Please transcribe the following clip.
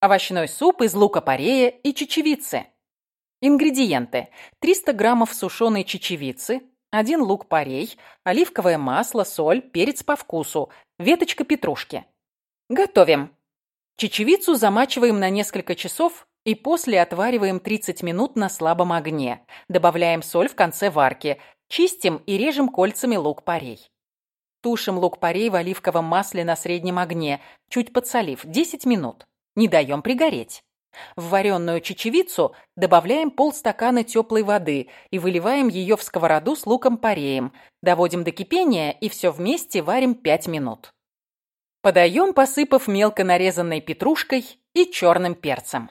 Овощной суп из лука-порея и чечевицы. Ингредиенты. 300 граммов сушеной чечевицы, 1 лук-порей, оливковое масло, соль, перец по вкусу, веточка петрушки. Готовим. Чечевицу замачиваем на несколько часов и после отвариваем 30 минут на слабом огне. Добавляем соль в конце варки. Чистим и режем кольцами лук-порей. Тушим лук-порей в оливковом масле на среднем огне, чуть подсолив, 10 минут. Не даем пригореть. В вареную чечевицу добавляем полстакана теплой воды и выливаем ее в сковороду с луком-пореем. Доводим до кипения и все вместе варим 5 минут. Подаем, посыпав мелко нарезанной петрушкой и черным перцем.